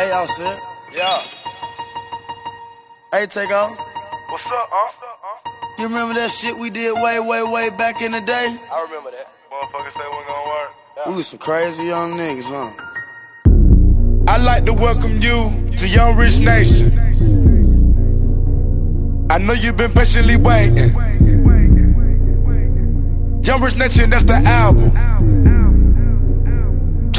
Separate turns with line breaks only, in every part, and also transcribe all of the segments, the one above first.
Hey, y'all sit.
Yeah.
Hey, take off.
What's up, huh? Uh?
You remember that shit we did way, way, way back in the day?
I remember that. Motherfucker say we gonna work.
We was some crazy young niggas, huh?
I'd like to welcome you to Young Rich Nation. I know you've been patiently waiting. Young Rich Nation, that's the album.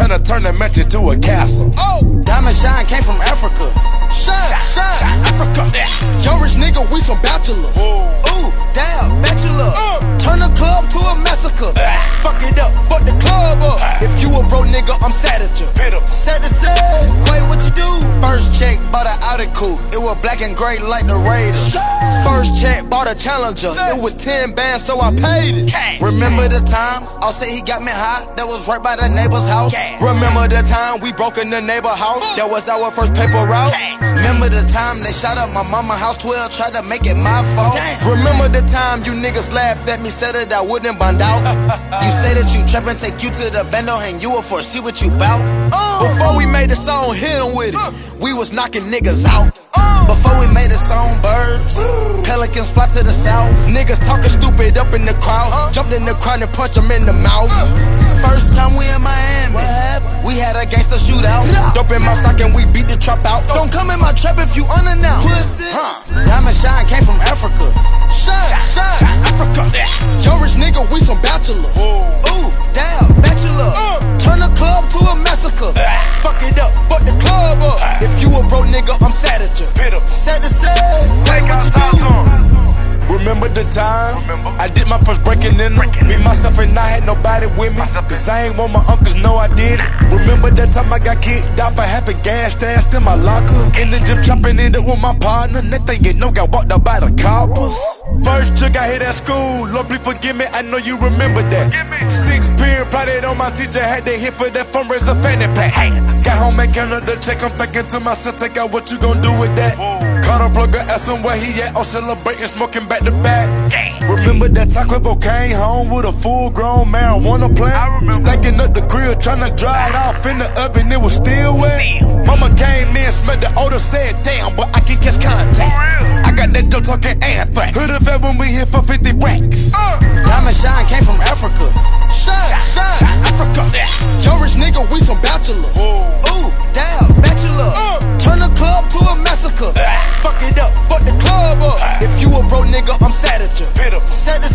Tryna turn the mansion to a castle.
Oh! Diamond Shine came from Africa. Shine, shine, Africa. Yeah. Young rich nigga, we some bachelors. Ooh, damn, bachelor. Uh. Turn the club to a massacre. Uh. Fuck it up, fuck the club up. Uh. If you a bro nigga, I'm sad at you. Sad to say, wait, what you do? First check, bought a Audi coupe. It was black and gray like the Raiders. First check, bought a Challenger. It was 10 bands, so I paid it. Remember the time? I said he got me high. That was right by the neighbor's house. Remember the time we broke in the neighbor house? That was our first paper route. Remember the time they shot up my mama house 12, tried to make it my fault. Remember the time you niggas laughed at me, said that I wouldn't bond out. you say that you trappin', take you to the bando, hang you up for see what you bout. Before we made the song, hit hit 'em with it. We was knocking niggas out. Before we made the song, birds, pelicans fly to the south. Niggas talking stupid up in the crowd, jumped in the crowd and punched 'em in the mouth. First time we in Miami, we had a gangster shootout. Dope in my sock and we beat the trap out. Don't come in my trap if you unannounced. Huh. Diamond Shine came from Africa. Shine, shine, Africa. Young rich nigga, we some bachelors. Ooh, damn, bachelor. Turn the club to a massacre. Fuck it up, nigga, I'm sad at you. Sad to say,
Remember the time I did my first breaking in them? Me, myself, and I had nobody with me. Cause I ain't want my uncles know I did it. Remember that time I got kicked out for having gas stashed in my locker? In the gym, chopping it up with my partner. Next thing you know, got walked up by the coppers. First trick I hit at school. Lord, please forgive me, I know you remember that. Six period plotted on my teacher, had to hit for that fundraiser fanny pack. Got home and counted the check, I'm thinking to myself, take out what you gon' do with that. Caught a plugger, asked him where he at, on celebrating, smoking back to back. Remember that Taco Bell came home with a full grown marijuana plant? Stacking up the grill, trying to dry it off in the oven, it was still wet. Mama came in, smelled the odor, said, damn, but I can catch contact. I got that dope talking anthrax. it up,
fuck the club up. If you a broke nigga, I'm savage. Set the